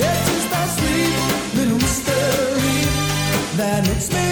It's my sweet little mystery that makes me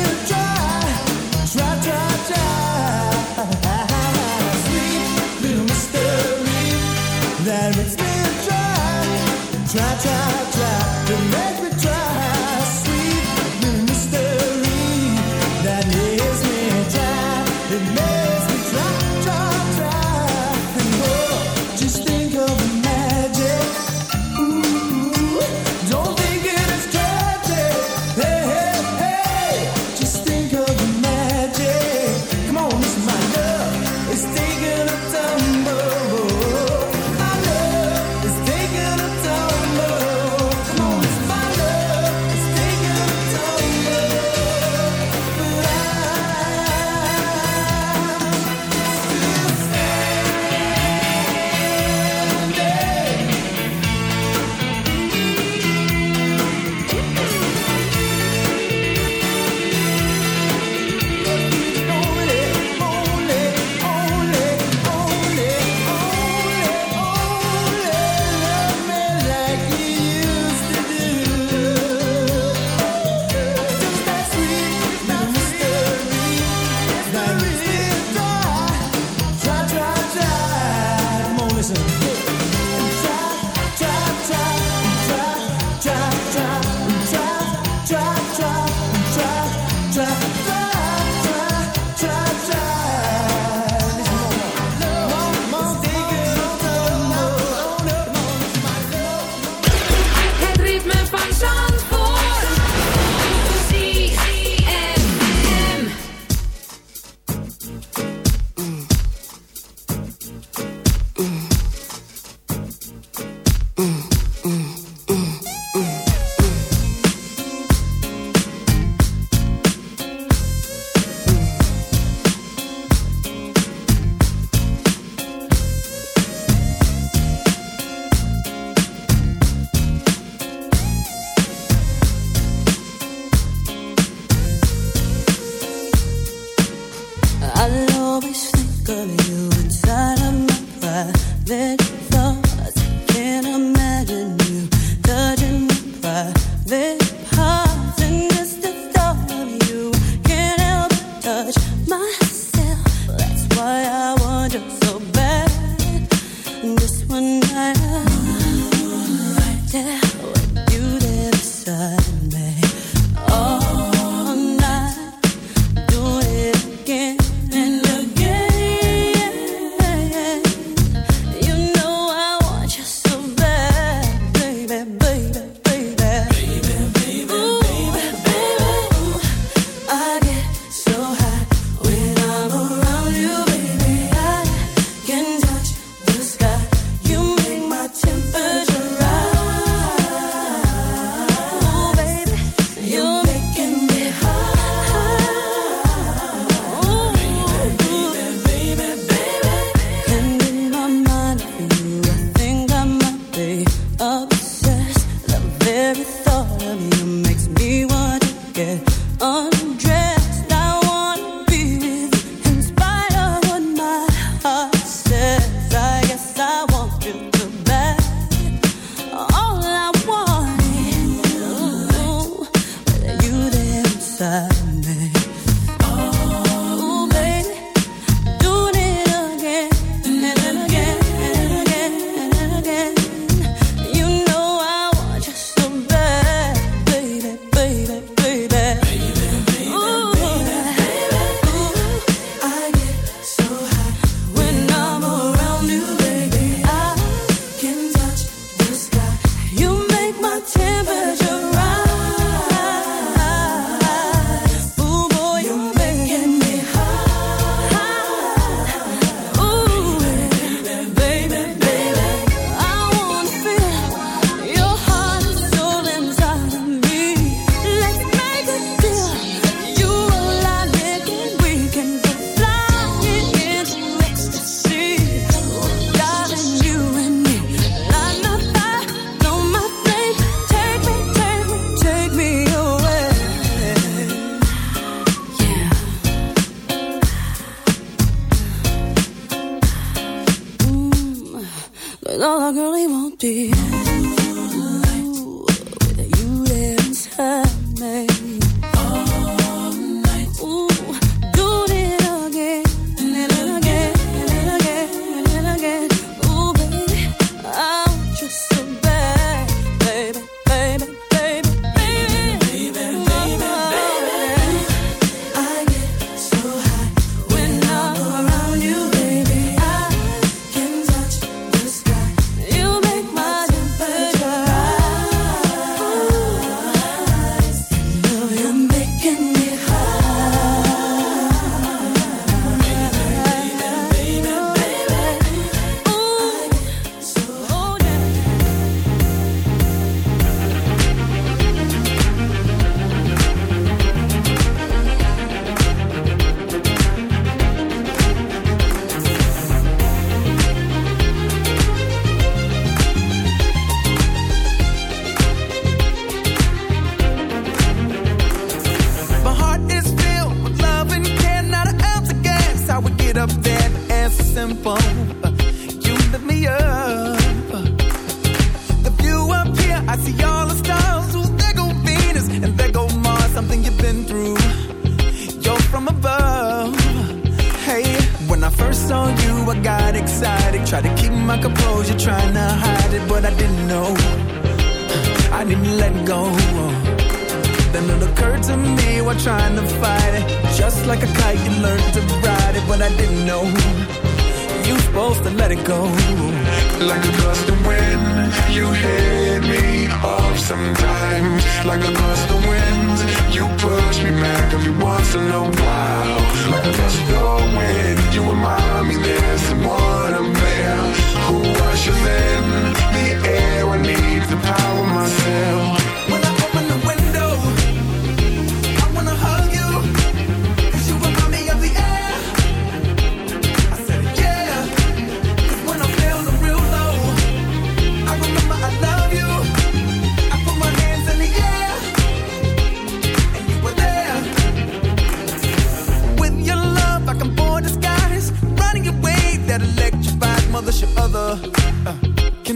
that electrified mother should other. Uh,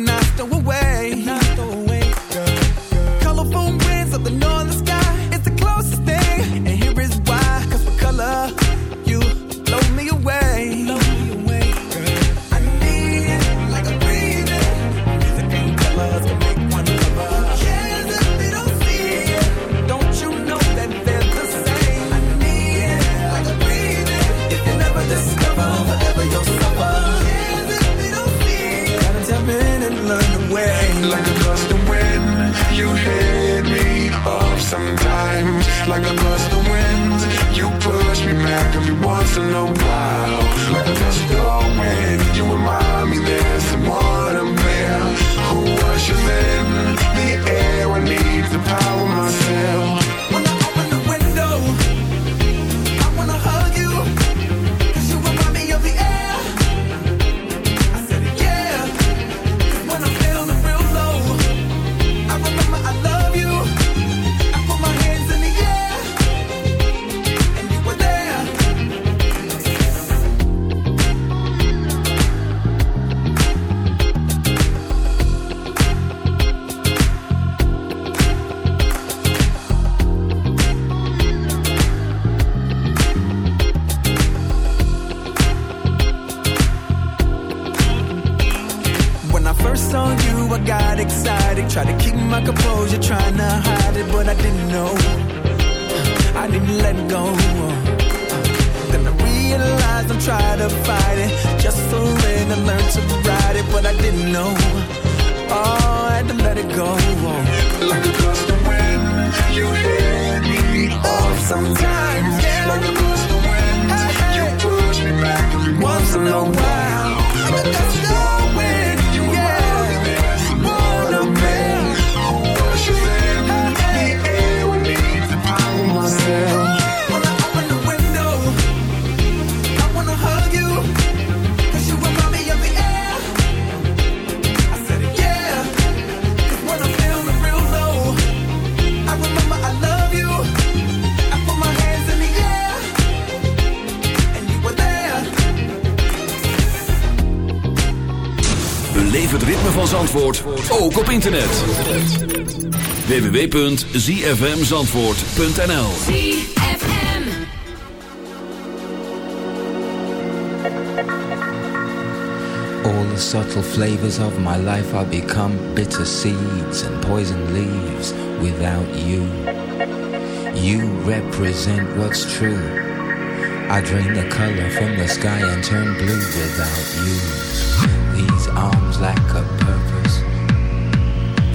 I stow away? Internet. www.zfmzandvoort.nl ZFM. All the subtle flavors of my life are become bitter seeds and poison leaves without you. You represent what's true. I drain the color from the sky and turn blue without you. These arms lack a purpose,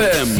ZFM.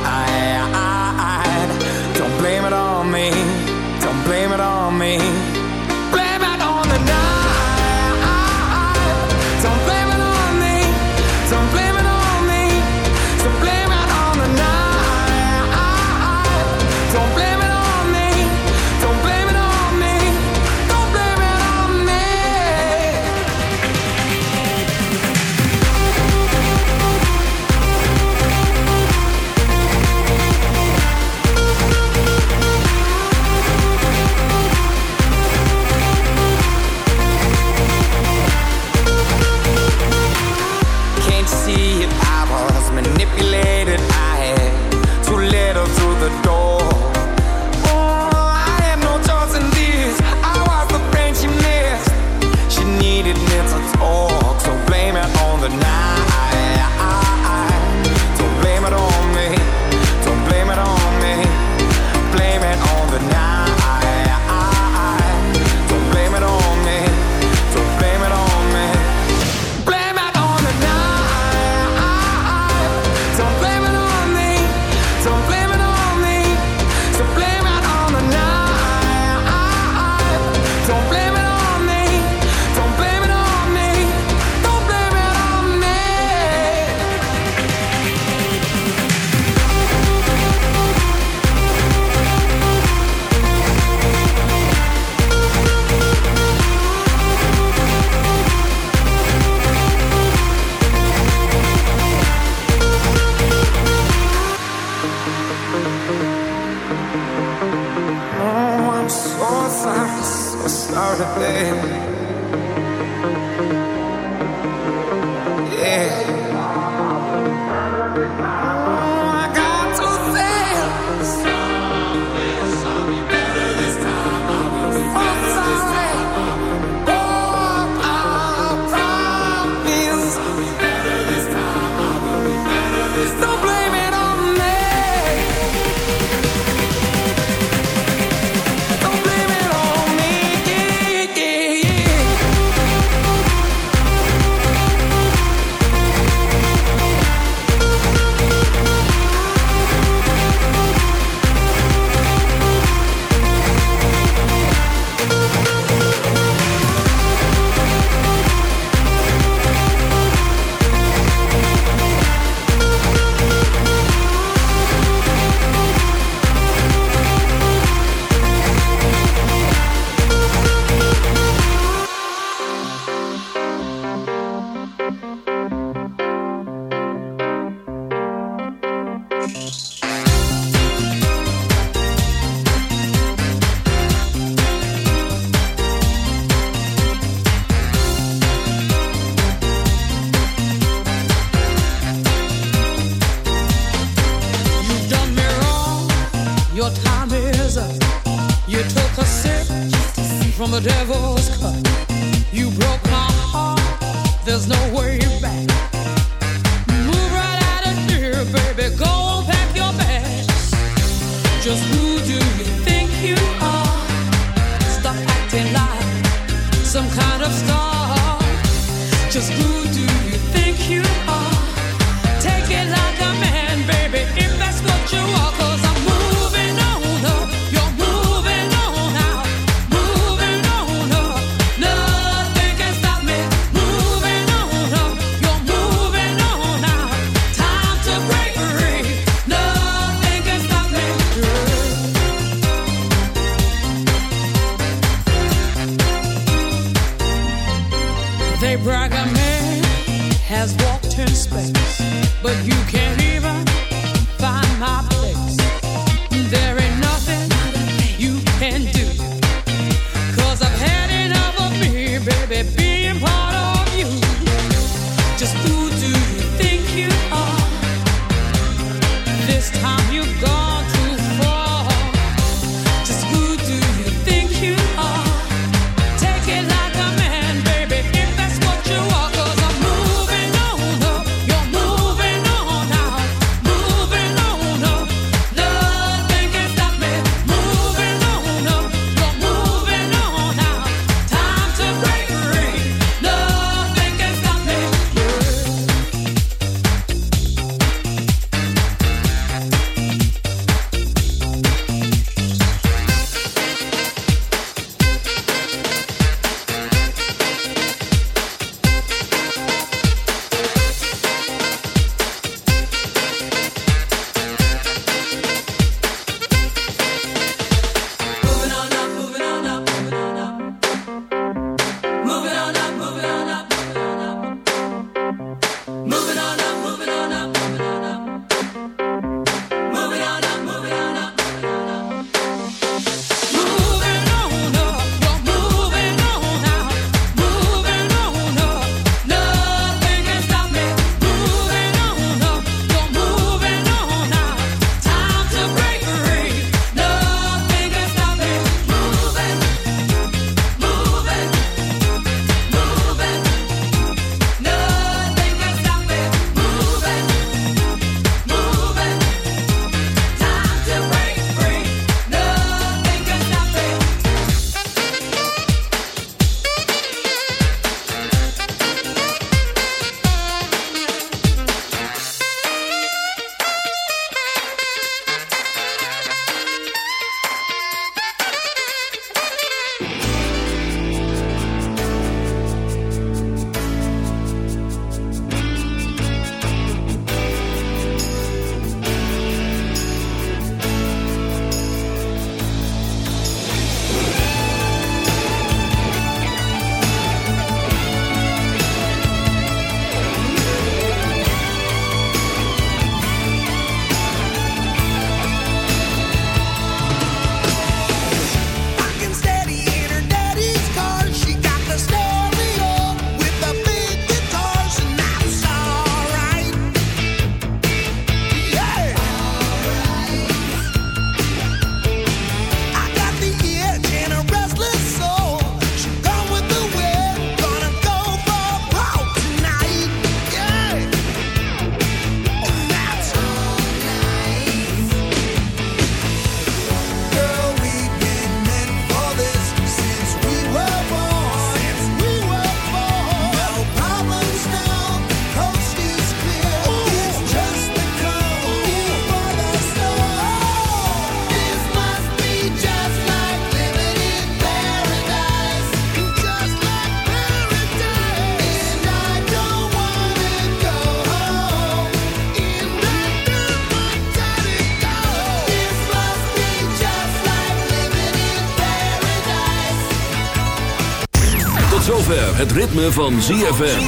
ritme van ZFM.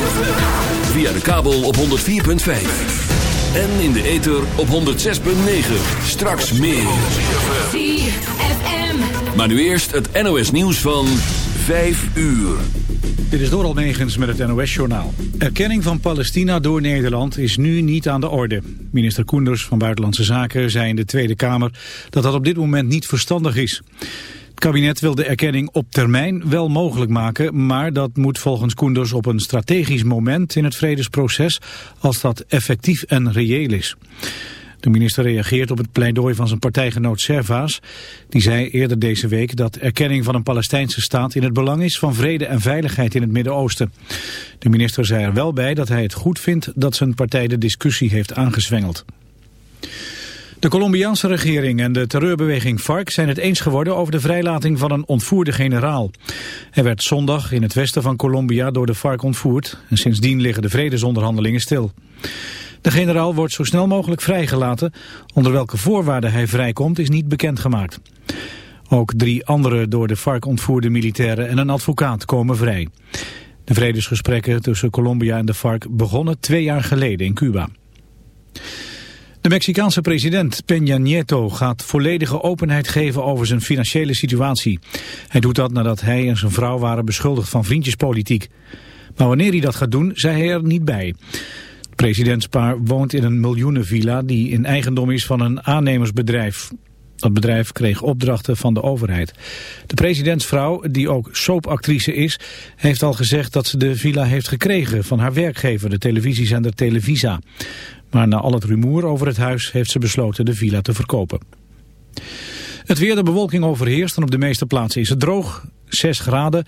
Via de kabel op 104.5. En in de ether op 106.9. Straks meer. ZFM. Maar nu eerst het NOS nieuws van 5 uur. Dit is Doral Megens met het NOS-journaal. Erkenning van Palestina door Nederland is nu niet aan de orde. Minister Koenders van Buitenlandse Zaken zei in de Tweede Kamer... dat dat op dit moment niet verstandig is. Het kabinet wil de erkenning op termijn wel mogelijk maken... maar dat moet volgens Koenders op een strategisch moment in het vredesproces... als dat effectief en reëel is. De minister reageert op het pleidooi van zijn partijgenoot Servaas. Die zei eerder deze week dat erkenning van een Palestijnse staat in het belang is van vrede en veiligheid in het Midden-Oosten. De minister zei er wel bij dat hij het goed vindt dat zijn partij de discussie heeft aangezwengeld. De Colombiaanse regering en de terreurbeweging FARC zijn het eens geworden over de vrijlating van een ontvoerde generaal. Hij werd zondag in het westen van Colombia door de FARC ontvoerd en sindsdien liggen de vredesonderhandelingen stil. De generaal wordt zo snel mogelijk vrijgelaten. Onder welke voorwaarden hij vrijkomt is niet bekendgemaakt. Ook drie andere door de FARC ontvoerde militairen en een advocaat komen vrij. De vredesgesprekken tussen Colombia en de FARC begonnen twee jaar geleden in Cuba. De Mexicaanse president Peña Nieto gaat volledige openheid geven over zijn financiële situatie. Hij doet dat nadat hij en zijn vrouw waren beschuldigd van vriendjespolitiek. Maar wanneer hij dat gaat doen, zei hij er niet bij. Het presidentspaar woont in een miljoenenvilla die in eigendom is van een aannemersbedrijf. Dat bedrijf kreeg opdrachten van de overheid. De presidentsvrouw, die ook soapactrice is, heeft al gezegd dat ze de villa heeft gekregen van haar werkgever, de televisiezender Televisa. Maar na al het rumoer over het huis heeft ze besloten de villa te verkopen. Het weer, de bewolking overheerst en op de meeste plaatsen is het droog. 6 graden,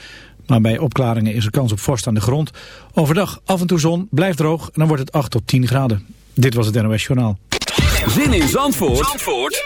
maar bij opklaringen is er kans op vorst aan de grond. Overdag af en toe zon, blijft droog en dan wordt het 8 tot 10 graden. Dit was het NOS Journaal. Zin in Zandvoort, Zandvoort?